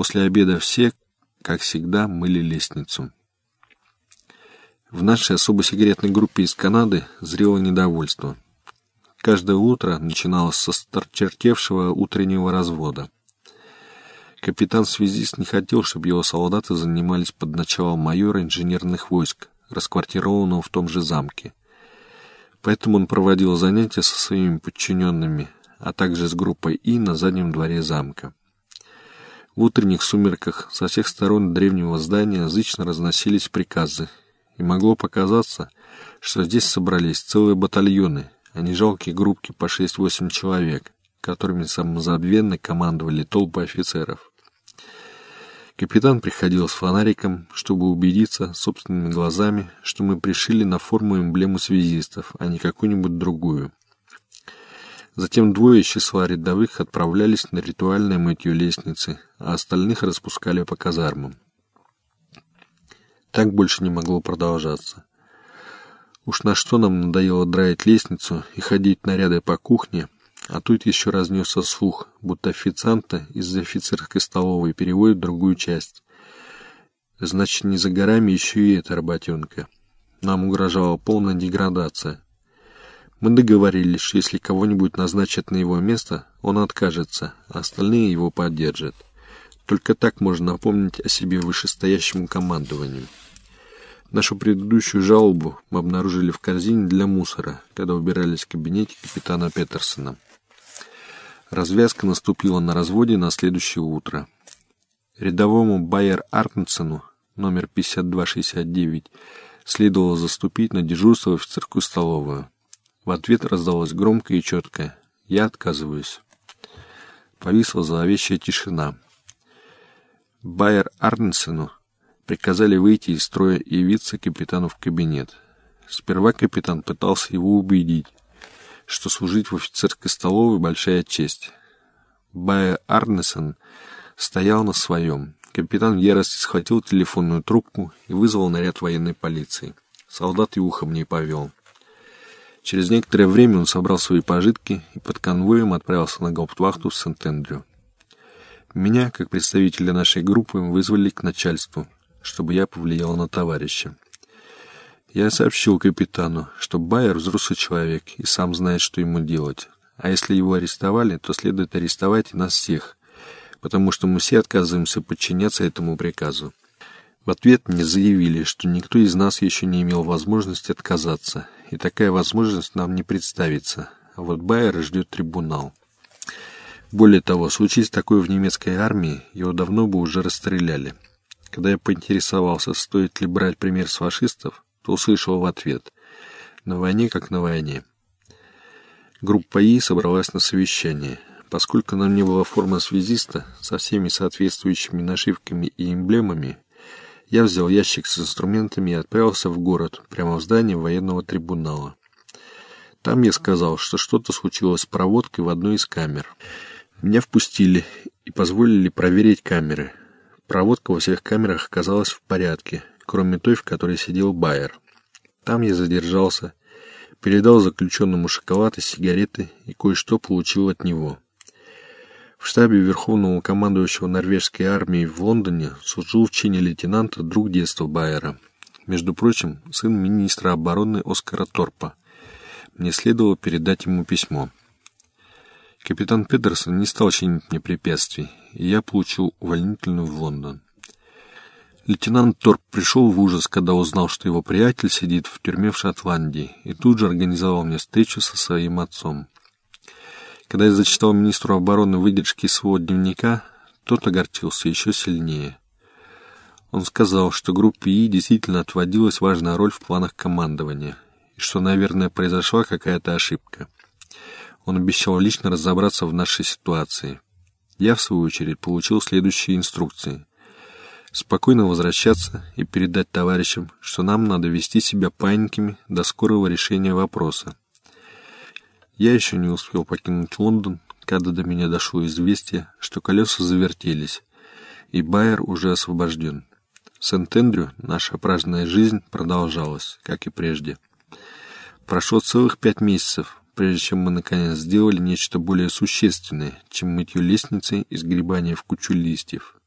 После обеда все, как всегда, мыли лестницу. В нашей особо секретной группе из Канады зрело недовольство. Каждое утро начиналось со старчертевшего утреннего развода. Капитан-связист не хотел, чтобы его солдаты занимались под началом майора инженерных войск, расквартированного в том же замке. Поэтому он проводил занятия со своими подчиненными, а также с группой И на заднем дворе замка. В утренних сумерках со всех сторон древнего здания зычно разносились приказы, и могло показаться, что здесь собрались целые батальоны, а не жалкие группки по 6-8 человек, которыми самозабвенно командовали толпы офицеров. Капитан приходил с фонариком, чтобы убедиться собственными глазами, что мы пришили на форму эмблему связистов, а не какую-нибудь другую. Затем двое из числа рядовых отправлялись на ритуальное мытье лестницы, а остальных распускали по казармам. Так больше не могло продолжаться. Уж на что нам надоело драить лестницу и ходить наряды по кухне, а тут еще разнесся слух, будто официанта из офицерской столовой переводят в другую часть. Значит, не за горами еще и эта работенка. Нам угрожала полная деградация. Мы договорились, что если кого-нибудь назначат на его место, он откажется, а остальные его поддержат. Только так можно напомнить о себе вышестоящему командованию. Нашу предыдущую жалобу мы обнаружили в корзине для мусора, когда убирались в кабинете капитана Петерсона. Развязка наступила на разводе на следующее утро. Рядовому Байер Арнсену, номер 5269, следовало заступить на дежурство в офицерскую столовую. В ответ раздалось громкое и четкое «Я отказываюсь». Повисла зловещая тишина. Байер Арнсену приказали выйти из строя и явиться капитану в кабинет. Сперва капитан пытался его убедить, что служить в офицерской столовой — большая честь. Байя Арнесон стоял на своем. Капитан ярости схватил телефонную трубку и вызвал наряд военной полиции. Солдат и ухом не повел. Через некоторое время он собрал свои пожитки и под конвоем отправился на гауптвахту в Сент-Эндрю. Меня, как представителя нашей группы, вызвали к начальству, чтобы я повлиял на товарища. Я сообщил капитану, что Байер взрослый человек и сам знает, что ему делать. А если его арестовали, то следует арестовать и нас всех, потому что мы все отказываемся подчиняться этому приказу. В ответ мне заявили, что никто из нас еще не имел возможности отказаться, и такая возможность нам не представится, а вот Байера ждет трибунал. Более того, случись такое в немецкой армии, его давно бы уже расстреляли. Когда я поинтересовался, стоит ли брать пример с фашистов, то услышал в ответ «На войне, как на войне». Группа И собралась на совещание. Поскольку нам не было формы связиста со всеми соответствующими нашивками и эмблемами, я взял ящик с инструментами и отправился в город, прямо в здание военного трибунала. Там я сказал, что что-то случилось с проводкой в одной из камер. Меня впустили и позволили проверить камеры. Проводка во всех камерах оказалась в порядке, кроме той, в которой сидел Байер. Там я задержался, передал заключенному шоколад и сигареты и кое-что получил от него. В штабе Верховного командующего норвежской армии в Лондоне служил в чине лейтенанта друг детства Байера. Между прочим, сын министра обороны Оскара Торпа. Мне следовало передать ему письмо. Капитан Петерсон не стал чинить мне препятствий, и я получил увольнительную в Лондон. Лейтенант Торп пришел в ужас, когда узнал, что его приятель сидит в тюрьме в Шотландии, и тут же организовал мне встречу со своим отцом. Когда я зачитал министру обороны выдержки своего дневника, тот огорчился еще сильнее. Он сказал, что группе И действительно отводилась важная роль в планах командования, и что, наверное, произошла какая-то ошибка. Он обещал лично разобраться в нашей ситуации. Я, в свою очередь, получил следующие инструкции спокойно возвращаться и передать товарищам, что нам надо вести себя паиньками до скорого решения вопроса. Я еще не успел покинуть Лондон, когда до меня дошло известие, что колеса завертелись, и Байер уже освобожден. В Сент-Эндрю наша праздная жизнь продолжалась, как и прежде. Прошло целых пять месяцев, прежде чем мы наконец сделали нечто более существенное, чем мытье лестницы и сгребание в кучу листьев.